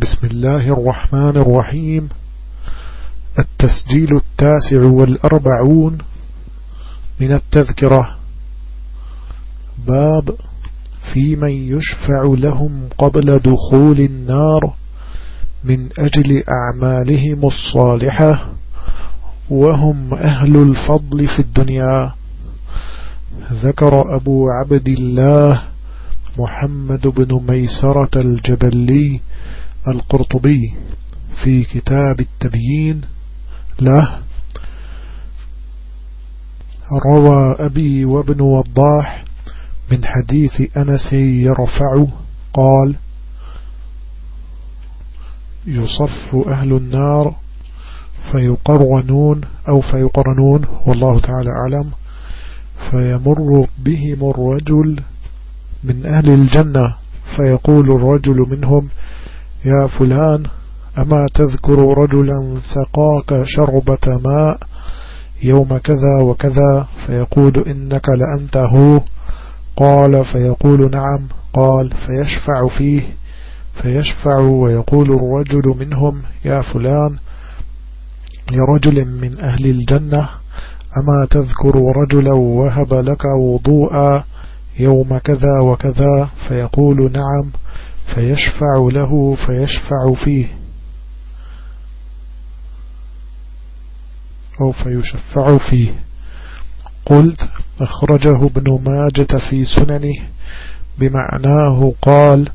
بسم الله الرحمن الرحيم. التسجيل التاسع والأربعون من التذكرة. باب في من يشفع لهم قبل دخول النار من أجل أعمالهم الصالحة وهم أهل الفضل في الدنيا. ذكر أبو عبد الله محمد بن ميسرة الجبلي القرطبي في كتاب التبيين له روى أبي وابن وضاح من حديث أنس يرفع قال يصف أهل النار فيقرنون أو فيقرنون والله تعالى أعلم فيمر بهم الرجل من أهل الجنة فيقول الرجل منهم يا فلان أما تذكر رجلا سقاك شربة ماء يوم كذا وكذا فيقول إنك لأنت هو قال فيقول نعم. قال فيشفع فيه. فيشفع ويقول الرجل منهم يا فلان لرجل من أهل الجنة أما تذكر رجلا وهب لك وضوءا يوم كذا وكذا فيقول نعم. فيشفع له فيشفع فيه. أو فيشفع فيه. قلت أخرجه ابن ماجة في سننه. بمعناه قال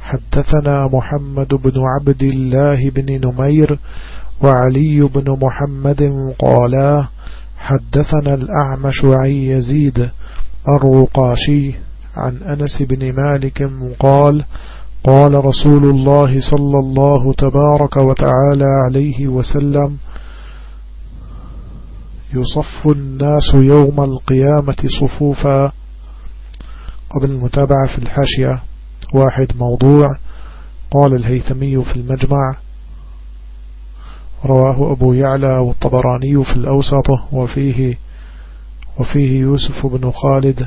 حدثنا محمد بن عبد الله بن نمير وعلي بن محمد قالا حدثنا الأعمش عن يزيد الرقاشي عن أنس بن مالك قال قال رسول الله صلى الله تبارك وتعالى عليه وسلم يصف الناس يوم القيامة صفوفا. قبل المتابعة في الحاشية واحد موضوع. قال الهيثمي في المجمع رواه أبو يعلى والطبراني في الأوسط وفيه وفيه يوسف بن خالد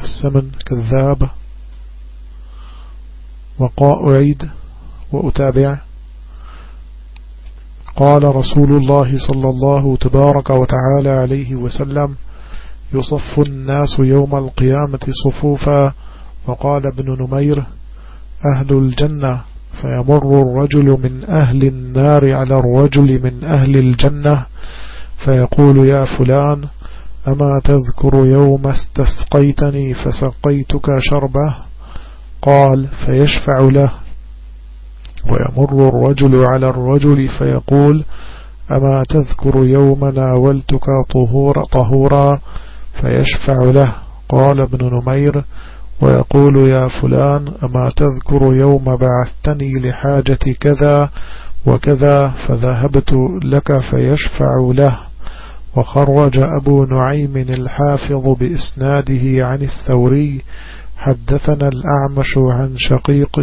السمن كذاب. وقاء عيد وأتابع. قال رسول الله صلى الله تبارك وتعالى عليه وسلم يصف الناس يوم القيامة صفوفا. وقال ابن نمير أهل الجنة. فيمر الرجل من أهل النار على الرجل من أهل الجنة. فيقول يا فلان أما تذكر يوم استسقيتني فسقيتك شربه؟ قال فيشفع له. ويمر الرجل على الرجل فيقول أما تذكر يوم ناولتك طهور طهورا؟ فيشفع له. قال ابن نمير ويقول يا فلان أما تذكر يوم بعثتني لحاجة كذا وكذا فذهبت لك فيشفع له. وخرج أبو نعيم الحافظ بإسناده عن الثوري حدثنا الأعمش عن شقيق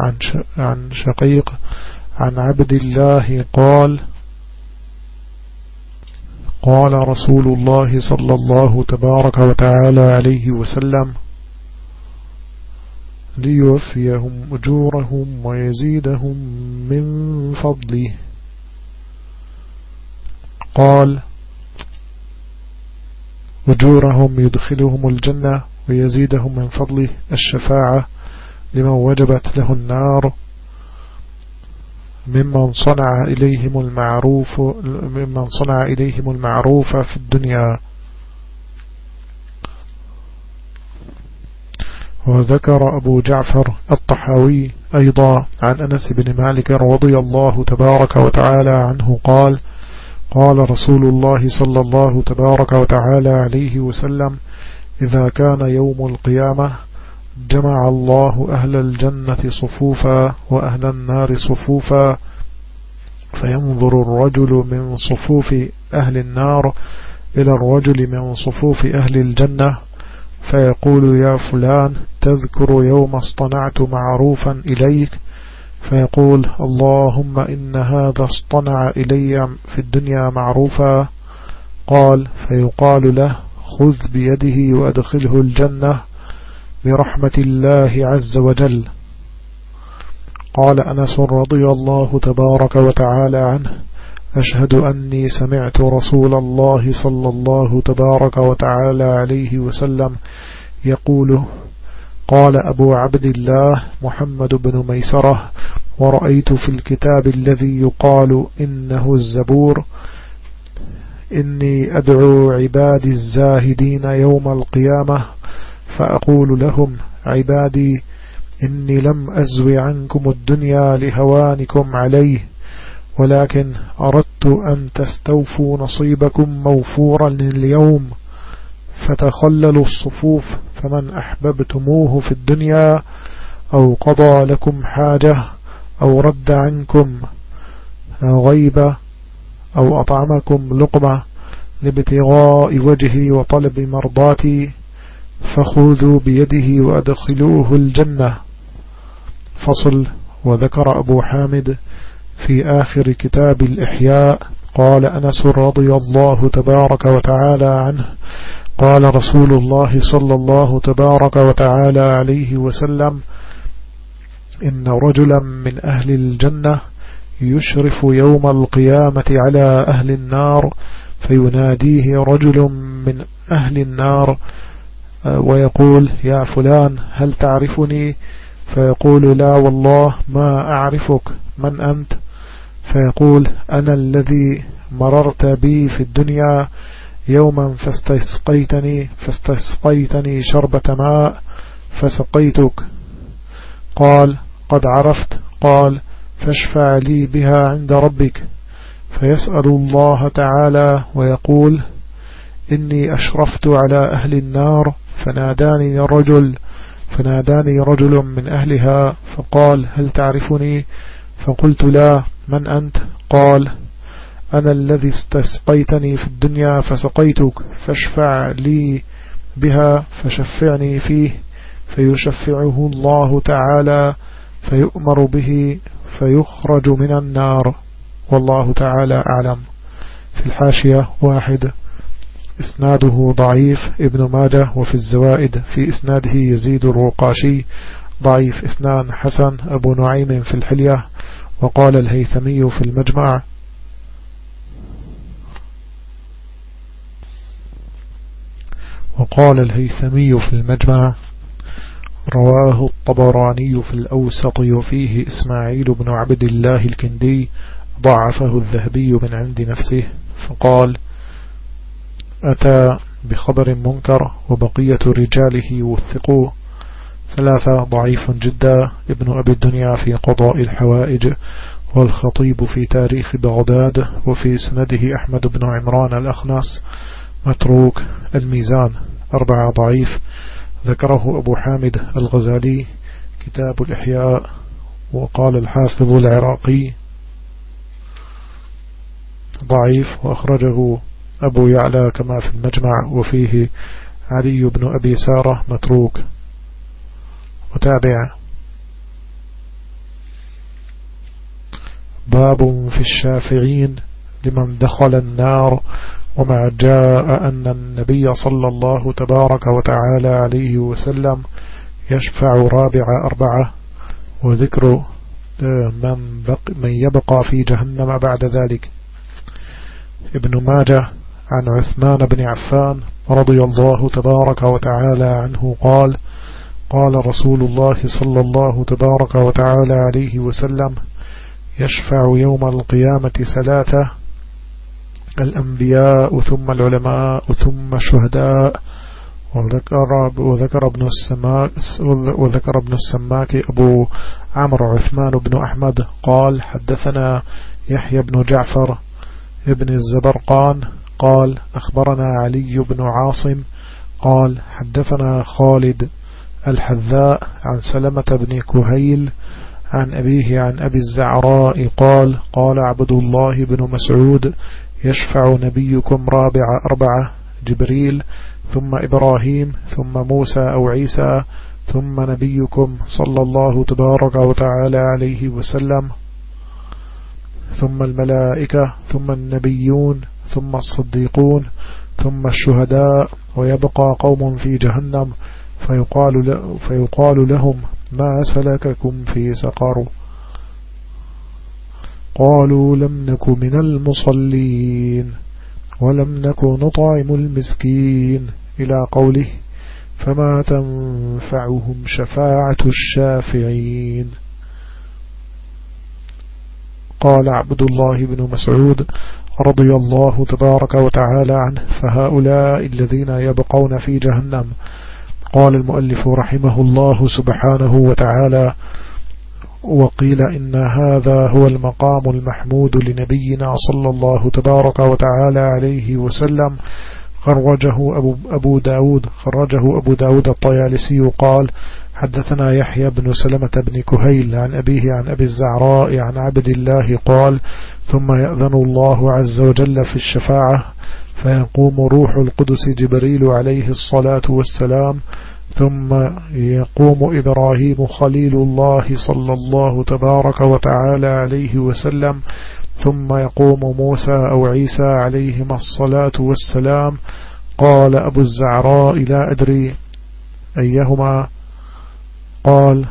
عن عن شقيق عن عبد الله قال قال رسول الله صلى الله تبارك وتعالى عليه وسلم ليوفيهم أجورهم ويزيدهم من فضله. قال أجورهم يدخلهم الجنة ويزيدهم من فضله الشفاعة لمن وجبت له النار ممن صنع إليهم المعروف ممن صنع إليهم المعروف في الدنيا. وذكر أبو جعفر الطحاوي أيضا عن أنس بن مالك رضي الله تبارك وتعالى عنه قال قال رسول الله صلى الله تبارك وتعالى عليه وسلم إذا كان يوم القيامة جمع الله أهل الجنة صفوفا وأهل النار صفوفا فينظر الرجل من صفوف أهل النار إلى الرجل من صفوف أهل الجنة فيقول يا فلان تذكر يوم اصطنعت معروفا إليك؟ فيقول اللهم إن هذا اصطنع إلي في الدنيا معروفا؟ قال فيقال له خذ بيده وأدخله الجنة برحمة الله عز وجل. قال أنس رضي الله تبارك وتعالى عنه أشهد أني سمعت رسول الله صلى الله تبارك وتعالى عليه وسلم يقول قال أبو عبد الله محمد بن ميسرة ورأيت في الكتاب الذي يقال إنه الزبور إني أدعو عبادي الزاهدين يوم القيامة فأقول لهم عبادي إني لم أزو عنكم الدنيا لهوانكم عليه ولكن أردت أن تستوفوا نصيبكم موفورا اليوم فتخللوا الصفوف فمن أحببتموه في الدنيا أو قضى لكم حاجة أو رد عنكم غيبة أو أطعمكم لقمة لابتغاء وجهي وطلب مرضاتي فخذوا بيده وأدخلوه الجنة. فصل وذكر أبو حامد في آخر كتاب الإحياء قال أنس رضي الله تبارك وتعالى عنه قال رسول الله صلى الله تبارك وتعالى عليه وسلم إن رجلا من أهل الجنة يشرف يوم القيامة على أهل النار فيناديه رجل من أهل النار ويقول يا فلان هل تعرفني؟ فيقول لا والله ما أعرفك من أنت؟ فيقول أنا الذي مررت بي في الدنيا يوما فاستسقيتني فاستسقيتني شربة ماء فسقيتك. قال قد عرفت. قال فاشفع لي بها عند ربك. فيسأل الله تعالى ويقول إني أشرفت على أهل النار فناداني رجل فناداني رجل من أهلها فقال هل تعرفني؟ فقلت لا. من أنت؟ قال أنا الذي استسقيتني في الدنيا فسقيتك. فاشفع لي بها فشفعني فيه فيشفعه الله تعالى فيؤمر به. فيخرج من النار. والله تعالى أعلم. في الحاشية واحد. إسناده ضعيف ابن ماجه وفي الزوائد في إسناده يزيد الرقاشي. ضعيف إثنان حسن أبو نعيم في الحلية. وقال الهيثمي في المجمع وقال الهيثمي في المجمع رواه الطبراني في الأوسط وفيه إسماعيل بن عبد الله الكندي ضعفه الذهبي من عند نفسه فقال أتى بخبر منكر وبقية رجاله وثقوه. ثلاثة ضعيف جدا ابن أبي الدنيا في قضاء الحوائج والخطيب في تاريخ بغداد وفي سنده أحمد بن عمران الأخناس متروك الميزان. أربعة ضعيف ذكره أبو حامد الغزالي كتاب الإحياء وقال الحافظ العراقي. ضعيف وأخرجه أبو يعلى كما في المجمع وفيه علي بن أبي سارة متروك. وتابع باب في الشافعين لمن دخل النار. وما جاء أن النبي صلى الله تبارك وتعالى عليه وسلم يشفع رابع أربعة وذكر آه، من, بق من يبقى في جهنم بعد ذلك. ابن ماجه عن عثمان بن عفان رضي الله تبارك وتعالى عنه قال قال رسول الله صلى الله تبارك وتعالى عليه وسلم يشفع يوم القيامة ثلاثة الأنبياء ثم العلماء ثم الشهداء وذكر وذكر ابن السماك وذكر ابن السماك أبو عمرو عثمان بن أحمد قال حدثنا يحيى بن جعفر ابن الزبرقان قال أخبرنا علي بن عاصم قال حدثنا خالد الحذاء عن سلمة بن كهيل عن أبيه عن أبي الزعراء قال قال عبد الله بن مسعود يشفع نبيكم رابع أربعة جبريل ثم إبراهيم ثم موسى أو عيسى ثم نبيكم صلى الله تبارك وتعالى عليه وسلم ثم الملائكة ثم النبيون ثم الصديقون ثم الشهداء ويبقى قوم في جهنم فيقال, فيقال لهم ما سلككم في سقر؟ قالوا لم نك من المصلين ولم نك نطعم المسكين إلى قوله فما تنفعهم شفاعة الشافعين. قال عبد الله بن مسعود رضي الله تبارك وتعالى عنه فهؤلاء الذين يبقون في جهنم. قال المؤلف رحمه الله سبحانه وتعالى وقيل إن هذا هو المقام المحمود لنبينا صلى الله تبارك وتعالى عليه وسلم. خرجه أبو, أبو داود خرجه أبو داود الطيالسي قال حدثنا يحيى بن سلمة بن كهيل عن أبيه عن أبي الزعراء عن عبد الله قال ثم يأذن الله عز وجل في الشفاعة فيقوم روح القدس جبريل عليه الصلاة والسلام ثم يقوم إبراهيم خليل الله صلى الله تبارك وتعالى عليه وسلم ثم يقوم موسى أو عيسى عليهما الصلاة والسلام. قال أبو الزعراء لا أدري أيهما. قال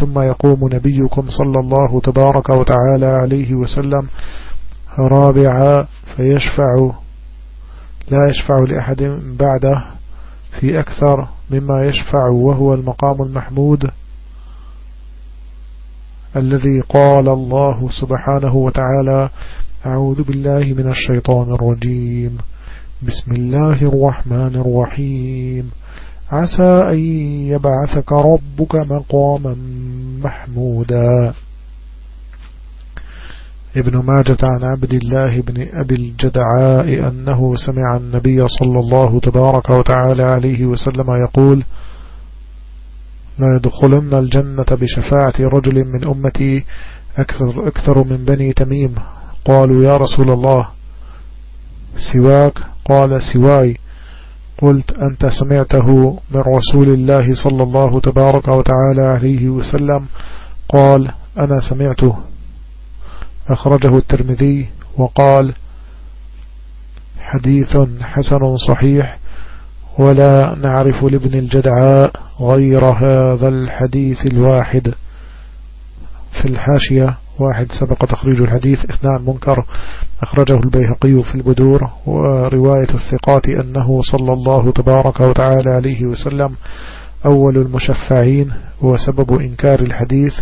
ثم يقوم نبيكم صلى الله تبارك وتعالى عليه وسلم. رابعا فيشفع لا يشفع لأحد بعده في أكثر مما يشفع وهو المقام المحمود الذي قال الله سبحانه وتعالى أعوذ بالله من الشيطان الرجيم. بسم الله الرحمن الرحيم. عسى أن يبعثك ربك مقاما محمودا. ابن ماجة عن عبد الله بن أبي الجدعاء أنه سمع النبي صلى الله تبارك وتعالى عليه وسلم يقول لا يدخلن الجنة بشفاعة رجل من أمتي أكثر, أكثر من بني تميم. قالوا يا رسول الله سواك؟ قال سواي. قلت أنت سمعته من رسول الله صلى الله تبارك وتعالى عليه وسلم. قال أنا سمعته. أخرجه الترمذي وقال حديث حسن صحيح ولا نعرف لابن الجدعاء غير هذا الحديث الواحد في الحاشية واحد سبق تخريج الحديث اثنان منكر أخرجه البيهقي في البدور ورواية الثقات أنه صلى الله تبارك وتعالى عليه وسلم أول المشفعين وسبب إنكار الحديث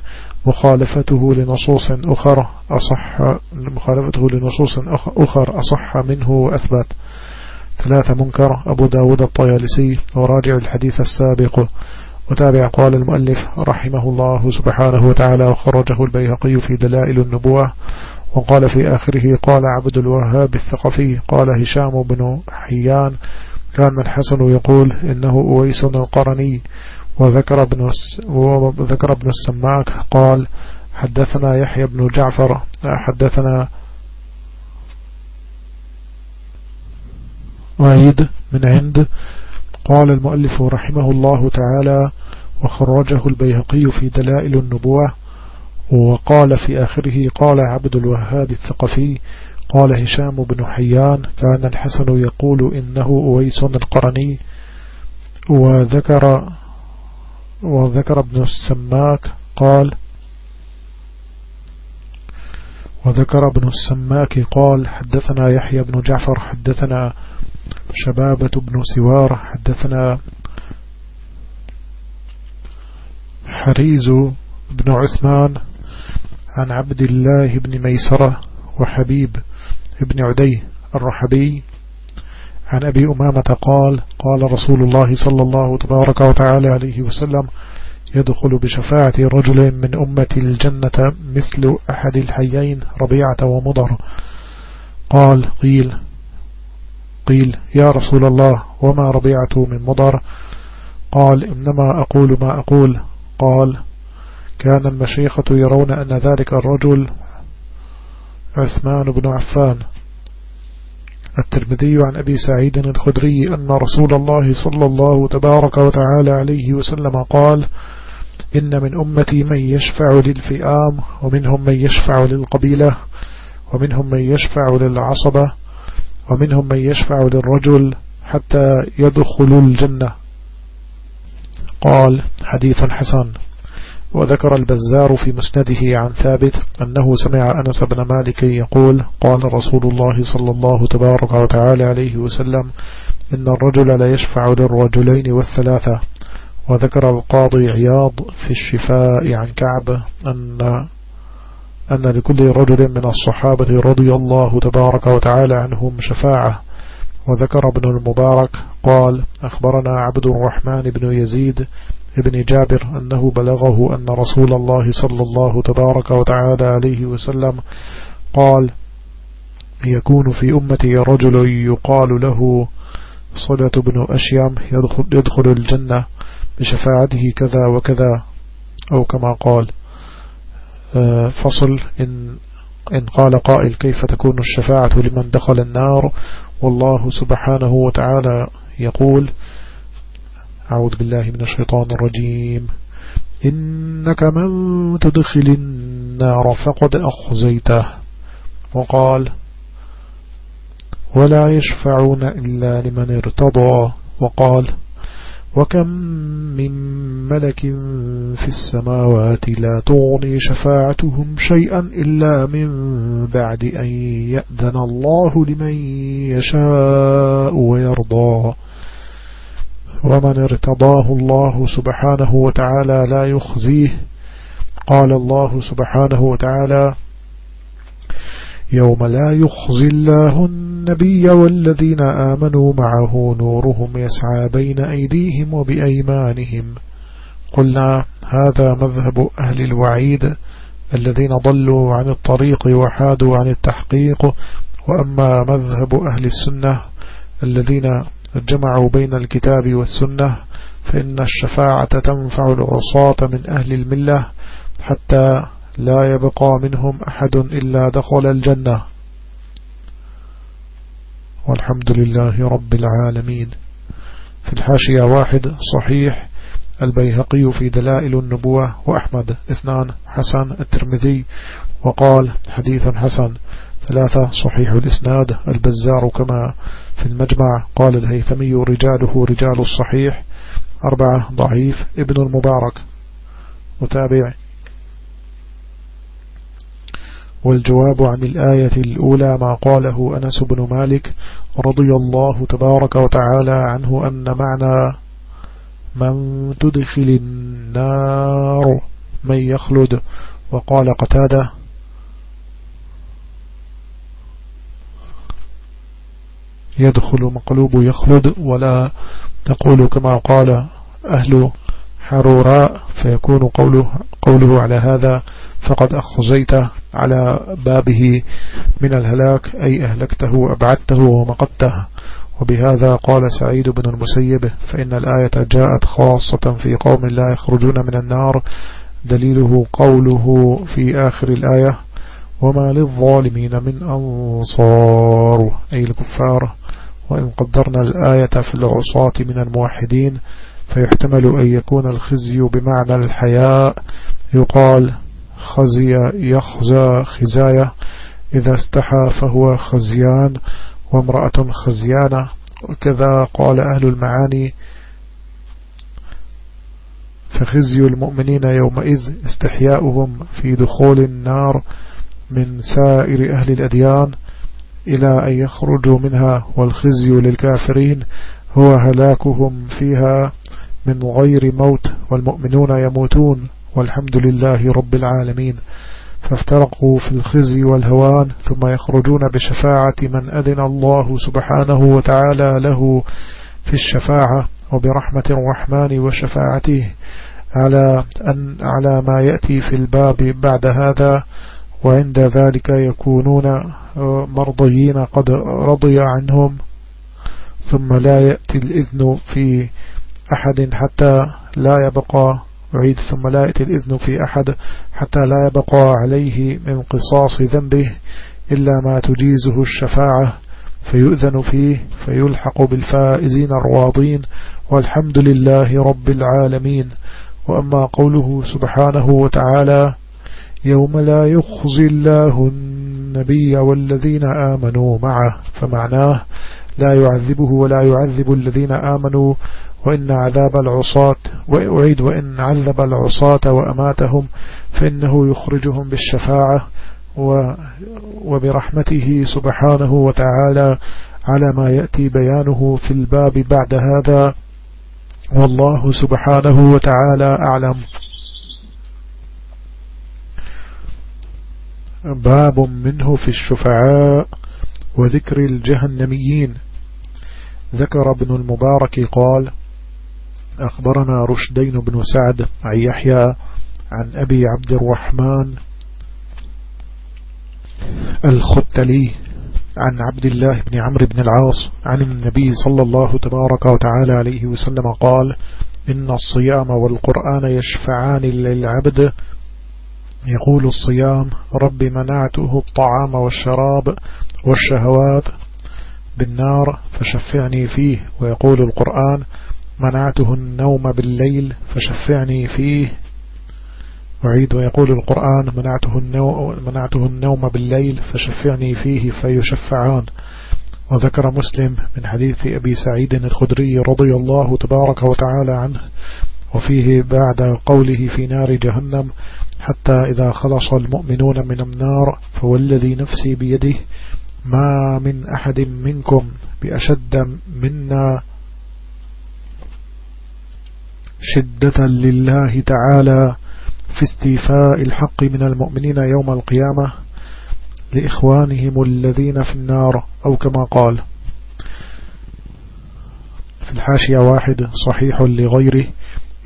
مخالفته لنصوص أخر أصح مخالفته لنصوص أخر أصح منه وأثبت. ثلاثة منكر أبو داود الطيالسي وراجع الحديث السابق. وتابع قال المؤلف رحمه الله سبحانه وتعالى وخرجه البيهقي في دلائل النبوة. وقال في آخره قال عبد الوهاب الثقفي قال هشام بن حيان. كان الحسن يقول إنه أويس القرني. وذكر ابن وذكر ابن السماك قال حدثنا يحيى بن جعفر حدثنا وعيد من عند قال المؤلف رحمه الله تعالى وخرجه البيهقي في دلائل النبوة وقال في آخره قال عبد الوهاب الثقفي قال هشام بن حيان كان الحسن يقول إنه أويس القرني وذكر وذكر ابن السماك قال وذكر ابن السماك قال حدثنا يحيى بن جعفر حدثنا شبابة بن سوار حدثنا حريز بن عثمان عن عبد الله بن ميسرة وحبيب بن عدي الرحبي عن أبي أمامة قال قال رسول الله صلى الله تبارك وتعالى عليه وسلم يدخل بشفاعة رجل من أمة الجنة مثل أحد الحيين ربيعة ومضر. قال قيل قيل يا رسول الله وما ربيعة من مضر؟ قال إنما أقول ما أقول. قال كان المشيخة يرون أن ذلك الرجل عثمان بن عفان. الترمذي عن أبي سعيد الخدري أن رسول الله صلى الله تبارك وتعالى عليه وسلم قال إن من أمتي من يشفع للفئام ومنهم من يشفع للقبيلة ومنهم من يشفع للعصبة ومنهم من يشفع للرجل حتى يدخل الجنة. قال حديث حسن. وذكر البزار في مسنده عن ثابت أنه سمع أنس بن مالك يقول قال رسول الله صلى الله تبارك وتعالى عليه وسلم إن الرجل لا يشفع للرجلين والثلاثة. وذكر القاضي عياض في الشفاء عن كعب أن أن لكل رجل من الصحابة رضي الله تبارك وتعالى عنهم شفاعة. وذكر ابن المبارك قال أخبرنا عبد الرحمن بن يزيد ابن جابر أنه بلغه أن رسول الله صلى الله تبارك وتعالى عليه وسلم قال يكون في أمتي رجل يقال له صلة بن أشيام يدخل, يدخل الجنة بشفاعته كذا وكذا أو كما قال. آه، فصل إن, إن قال قائل كيف تكون الشفاعة لمن دخل النار؟ والله سبحانه وتعالى يقول أعوذ بالله من الشيطان الرجيم. إنك من تدخل النار فقد أخزيته. وقال ولا يشفعون إلا لمن ارتضى. وقال وكم من ملك في السماوات لا تغني شفاعتهم شيئا إلا من بعد أن يأذن الله لمن يشاء ويرضى. ومن ارتضاه الله سبحانه وتعالى لا يخزيه. قال الله سبحانه وتعالى يوم لا يخزي الله النبي والذين آمنوا معه نورهم يسعى بين أيديهم وبأيمانهم. قلنا هذا مذهب أهل الوعيد الذين ضلوا عن الطريق وحادوا عن التحقيق. وأما مذهب أهل السنة الذين جمعوا بين الكتاب والسنة فإن الشفاعة تنفع العصاة من أهل الملة حتى لا يبقى منهم أحد إلا دخل الجنة. والحمد لله رب العالمين. في الحاشية واحد صحيح البيهقي في دلائل النبوة وأحمد اثنان حسن الترمذي وقال حديث حسن ثلاثة صحيح الإسناد. البزار كما في المجمع. قال الهيثمي رجاله رجال الصحيح. أربعة ضعيف. ابن المبارك. متابع. والجواب عن الآية الأولى ما قاله أنس بن مالك رضي الله تبارك وتعالى عنه أن معنى من تدخل النار من يخلد. وقال قتادة يدخل مقلوب يخلد ولا تقول كما قال أهل حروراء فيكون قوله, قوله على هذا فقد أخزيته على بابه من الهلاك أي أهلكته أبعدته ومقدته. وبهذا قال سعيد بن المسيب فإن الآية جاءت خاصة في قوم لا يخرجون من النار. دليله قوله في آخر الآية وما للظالمين من أنصار أي الكفار. وإن قدرنا الآية في العصاة من الموحدين فيحتمل أن يكون الخزي بمعنى الحياء. يقال خزي يخزى خزاية إذا استحى فهو خزيان وامرأة خزيانة. وكذا قال أهل المعاني فخزي المؤمنين يومئذ استحياؤهم في دخول النار من سائر أهل الأديان. إلى أن يخرجوا منها والخزي للكافرين هو هلاكهم فيها من غير موت والمؤمنون يموتون والحمد لله رب العالمين. فافترقوا في الخزي والهوان ثم يخرجون بشفاعة من أذن الله سبحانه وتعالى له في الشفاعة وبرحمة الرحمن وشفاعته. على, أن على ما يأتي في الباب بعد هذا وعند ذلك يكونون مرضيين قد رضي عنهم ثم لا يأتي الإذن في أحد حتى لا يبقى أعيد ثم لا يأتي الإذن في أحد حتى لا يبقى عليه من قصاص ذنبه إلا ما تجيزه الشفاعة فيؤذن فيه فيلحق بالفائزين الراضين والحمد لله رب العالمين. وأما قوله سبحانه وتعالى يوم لا يخزي الله النبي والذين آمنوا معه فمعناه لا يعذبه ولا يعذب الذين آمنوا وإن عذاب العصاة وأعيد وإن عذب العصاة وأماتهم فإنه يخرجهم بالشفاعة وبرحمته سبحانه وتعالى على ما يأتي بيانه في الباب بعد هذا. والله سبحانه وتعالى أعلم. باب منه في الشفعاء وذكر الجهنميين. ذكر ابن المبارك قال أخبرنا رشدين بن سعد عن يحيى عن أبي عبد الرحمن الختلي عن عبد الله بن عمرو بن العاص عن النبي صلى الله تبارك وتعالى عليه وسلم قال إن الصيام والقرآن يشفعان للعبد يقول الصيام رب منعته الطعام والشراب والشهوات بالنار فشفعني فيه ويقول القرآن منعته النوم بالليل فشفعني فيه. وعيد ويقول القرآن منعته النوم, منعته النوم بالليل فشفعني فيه فيشفعان. وذكر مسلم من حديث أبي سعيد الخدري رضي الله تبارك وتعالى عنه وفيه بعد قوله في نار جهنم حتى إذا خلص المؤمنون من النار فوالذي نفسي بيده ما من أحد منكم بأشد منا شدة لله تعالى في استيفاء الحق من المؤمنين يوم القيامة لإخوانهم الذين في النار أو كما قال. في الحاشية واحد صحيح لغيره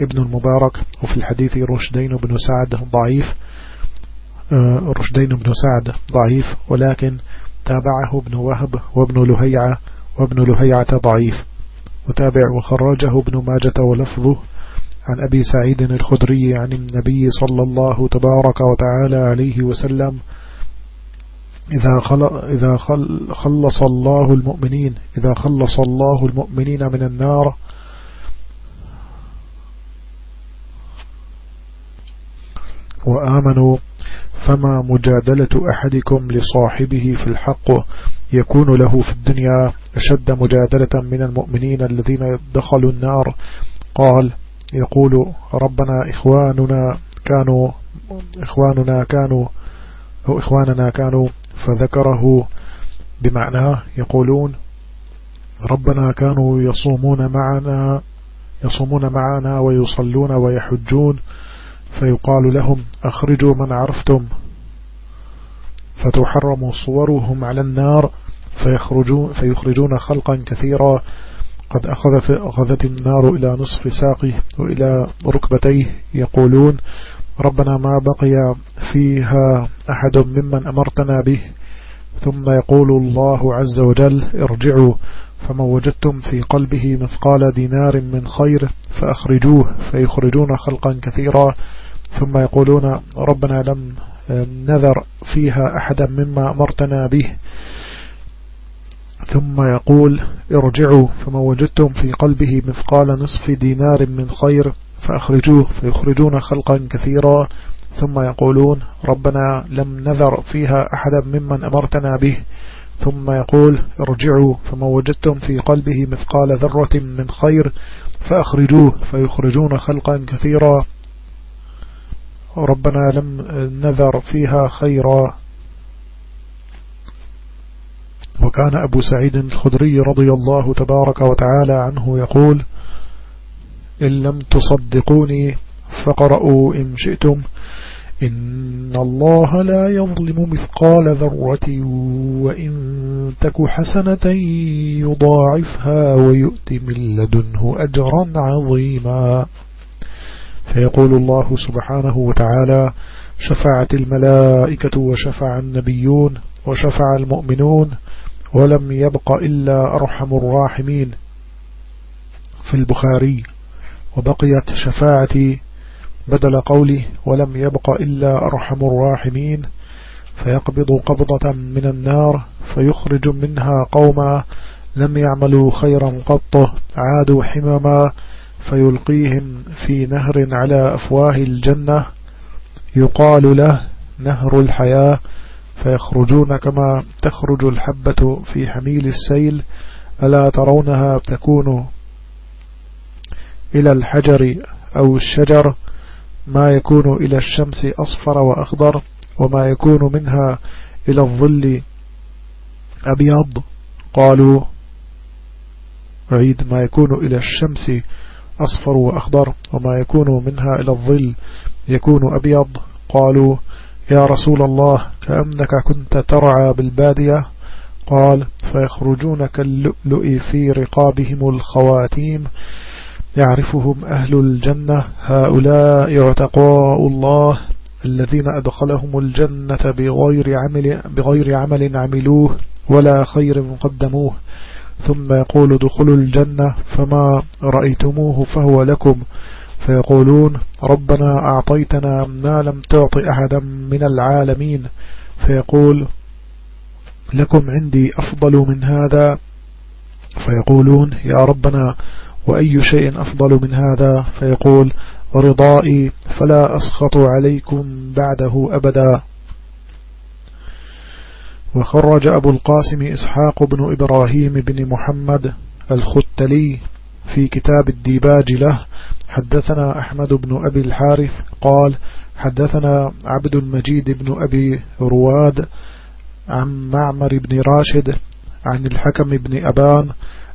ابن المبارك وفي الحديث رشدين بن سعد ضعيف آه، رشدين بن سعد ضعيف ولكن تابعه ابن وهب وابن لهيعة وابن لهيعة ضعيف وتابع وخرجه ابن ماجة ولفظه عن أبي سعيد الخدري عن النبي صلى الله تبارك وتعالى عليه وسلم إذا. إذا خل... خلص الله المؤمنين إذا خلص الله المؤمنين من النار وآمنوا فما مجادلة أحدكم لصاحبه في الحق يكون له في الدنيا أشد مجادلة من المؤمنين الذين دخلوا النار؟ قال يقول ربنا إخواننا كانوا إخواننا كانوا أو إخواننا كانوا فذكره بمعناه يقولون ربنا كانوا يصومون معنا يصومون معنا ويصلون ويحجون فيقال لهم أخرجوا من عرفتم. فتحرم صورهم على النار فيخرجون, فيخرجون خلقا كثيرا. قد أخذت, أخذت النار إلى نصف ساقه وإلى ركبتيه. يقولون ربنا ما بقي فيها أحد ممن أمرتنا به. ثم يقول الله عز وجل ارجعوا. فمن وجدتم في قلبه مثقال دينار من خير فأخرجوه فيخرجون خلقا كثيرا. ثم يقولون ربنا لم نذر فيها أحدا مما أمرتنا به. ثم يقول ارجعوا فما وجدتم في قلبه مثقال نصف دينار من خير فأخرجوه فيخرجون خلقا كثيرا. ثم يقولون ربنا لم نذر فيها أحدا ممن أمرتنا به. ثم يقول ارجعوا فما وجدتم في قلبه مثقال ذرة من خير فأخرجوه فيخرجون خلقا كثيرا. ربنا لم نذر فيها خيرا. وكان أبو سعيد الخدري رضي الله تبارك وتعالى عنه يقول إن لم تصدقوني فقرأوا إن شئتم. إن الله لا يظلم مثقال ذرة وإن تك حسنة يضاعفها ويؤت من لدنه أجرا عظيما. فيقول الله سبحانه وتعالى شفعت الملائكة وشفع النبيون وشفع المؤمنون ولم يبق إلا أرحم الراحمين. في البخاري وبقيت شفاعتي بدل قوله ولم يبق إلا أرحم الراحمين. فيقبض قبضة من النار فيخرج منها قوما لم يعملوا خيرا قط عادوا حمما فيلقيهم في نهر على أفواه الجنة يقال له نهر الحياة فيخرجون كما تخرج الحبة في حميل السيل ألا ترونها تكون إلى الحجر أو الشجر؟ ما يكون إلى الشمس أصفر وأخضر وما يكون منها إلى الظل أبيض؟ قالوا عيد ما يكون إلى الشمس أصفر وأخضر وما يكون منها إلى الظل يكون أبيض. قالوا يا رسول الله كأنك كنت ترعى بالبادية. قال فيخرجون كاللؤلؤ في رقابهم الخواتيم. يعرفهم أهل الجنة. هؤلاء عتقاء الله الذين أدخلهم الجنة بغير عمل, بغير عمل عملوه ولا خير قدموه. ثم يقول دخلوا الجنة فما رأيتموه فهو لكم. فيقولون ربنا أعطيتنا ما لم تعط أحدا من العالمين. فيقول لكم عندي أفضل من هذا. فيقولون يا ربنا وأي شيء أفضل من هذا؟ فيقول رضائي فلا أسخط عليكم بعده أبدا. وخرج أبو القاسم إسحاق بن إبراهيم بن محمد الختلي في كتاب الديباج له. حدثنا أحمد بن أبي الحارث قال حدثنا عبد المجيد بن أبي رواد عن معمر بن راشد عن الحكم بن أبان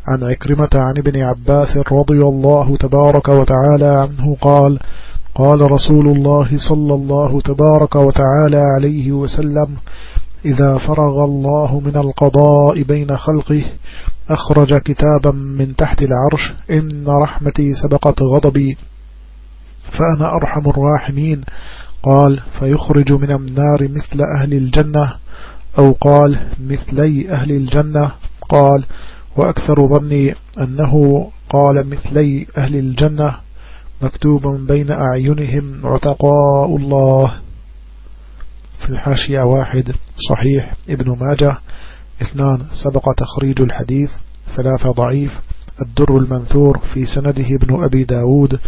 عن عكرمة عن ابن عباس رضي الله تبارك وتعالى عنه قال قال رسول الله صلى الله تبارك وتعالى عليه وسلم إذا فرغ الله من القضاء بين خلقه أخرج كتابا من تحت العرش إن رحمتي سبقت غضبي فأنا أرحم الراحمين. قال فيخرج من النار مثل أهل الجنة أو قال مثلي أهل الجنة. قال وأكثر ظني أنه قال مثلي أهل الجنة مكتوبا بين أعينهم عتقاء الله. في الحاشية واحد صحيح ابن ماجه. اثنان سبق تخريج الحديث. ثلاثة ضعيف. الدر المنثور في سنده ابن أبي داود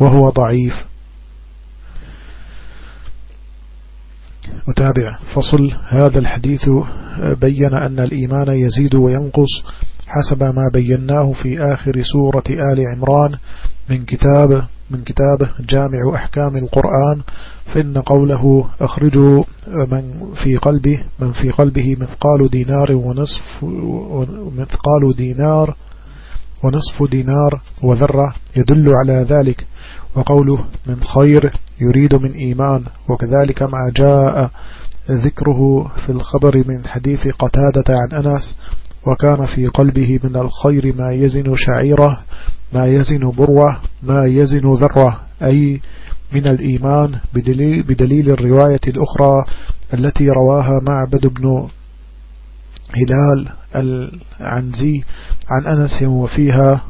وهو ضعيف. متابع. فصل. هذا الحديث بين أن الإيمان يزيد وينقص حسب ما بيناه في آخر سورة آل عمران. من كتاب من كتابه جامع أحكام القرآن فإن قوله أخرجوا من في قلبه من في قلبه مثقال دينار ونصف مثقال دينار ونصف دينار وذرة يدل على ذلك وقوله من خير يريد من إيمان وكذلك ما جاء ذكره في الخبر من حديث قتادة عن أنس وكان في قلبه من الخير ما يزن شعيرة ما يزن بروة ما يزن ذرة أي من الإيمان بدليل, بدليل الرواية الأخرى التي رواها معبد بن هلال العنزي عن أنس وفيها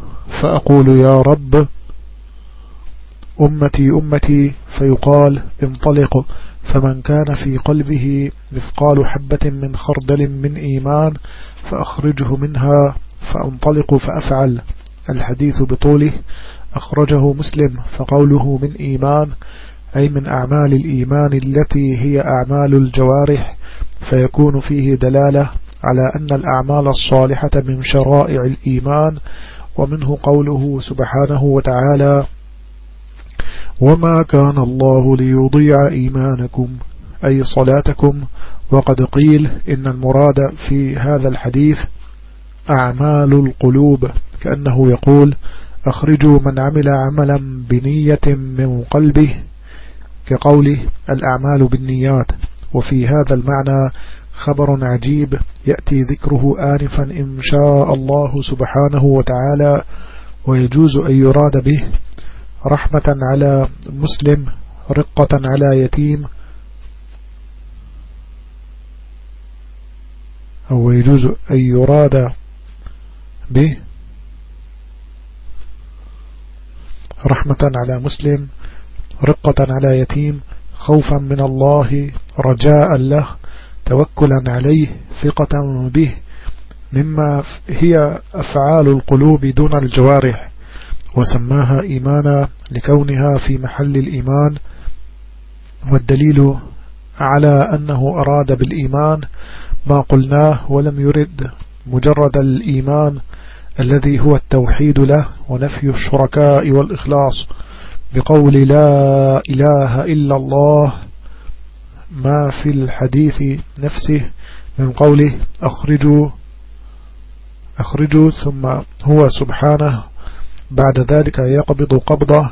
فأقول يا رب أمتي أمتي فيقال انطلق فمن كان في قلبه مثقال حبة من خردل من إيمان فأخرجه منها فأنطلق فأفعل. الحديث بطوله أخرجه مسلم فقوله من إيمان أي من أعمال الإيمان التي هي أعمال الجوارح فيكون فيه دلالة على أن الأعمال الصالحة من شرائع الإيمان ومنه قوله سبحانه وتعالى وما كان الله ليضيع إيمانكم أي صلاتكم وقد قيل إن المراد في هذا الحديث أعمال القلوب. كأنه يقول أخرجوا من عمل عملا بنية من قلبه كقوله الأعمال بالنيات. وفي هذا المعنى خبر عجيب يأتي ذكره آنفا إن شاء الله سبحانه وتعالى ويجوز أن يراد به رحمة على مسلم رقة على يتيم أو يجوز أن يراد به رحمة على مسلم رقة على يتيم خوفا من الله رجاء له توكلا عليه ثقة به مما هي أفعال القلوب دون الجوارح وسماها إيمانا لكونها في محل الإيمان والدليل على أنه أراد بالإيمان ما قلناه ولم يرد مجرد الإيمان الذي هو التوحيد له ونفي الشركاء والإخلاص بقول لا إله إلا الله. ما في الحديث نفسه من قوله أخرجوا أخرجوا ثم هو سبحانه. بعد ذلك يقبض قبضه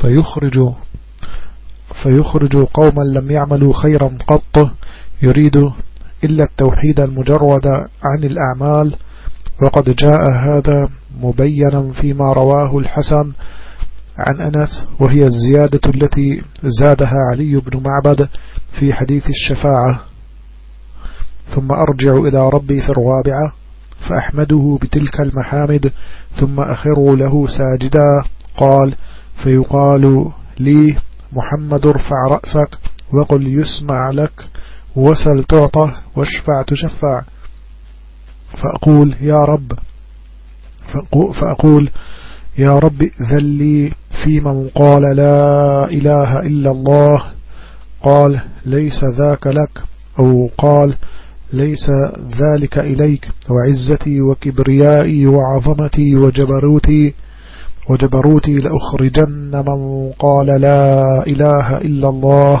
فيخرج فيخرج قوما لم يعملوا خيرا قط. يريد إلا التوحيد المجرد عن الأعمال وقد جاء هذا مبينا فيما رواه الحسن عن أنس وهي الزيادة التي زادها علي بن معبد في حديث الشفاعة. ثم أرجع إلى ربي في الرابعة فأحمده بتلك المحامد ثم أخر له ساجدا قال فيقال لي محمد ارفع رأسك وقل يسمع لك وسل تعطى واشفع تشفع. فأقول يا رب فأقول يا رب ذلي في من قال لا إله إلا الله قال ليس ذاك لك أو قال ليس ذلك إليك وعزتي وكبريائي وعظمتي وجبروتي وجبروتي لأخرجن من قال لا إله إلا الله.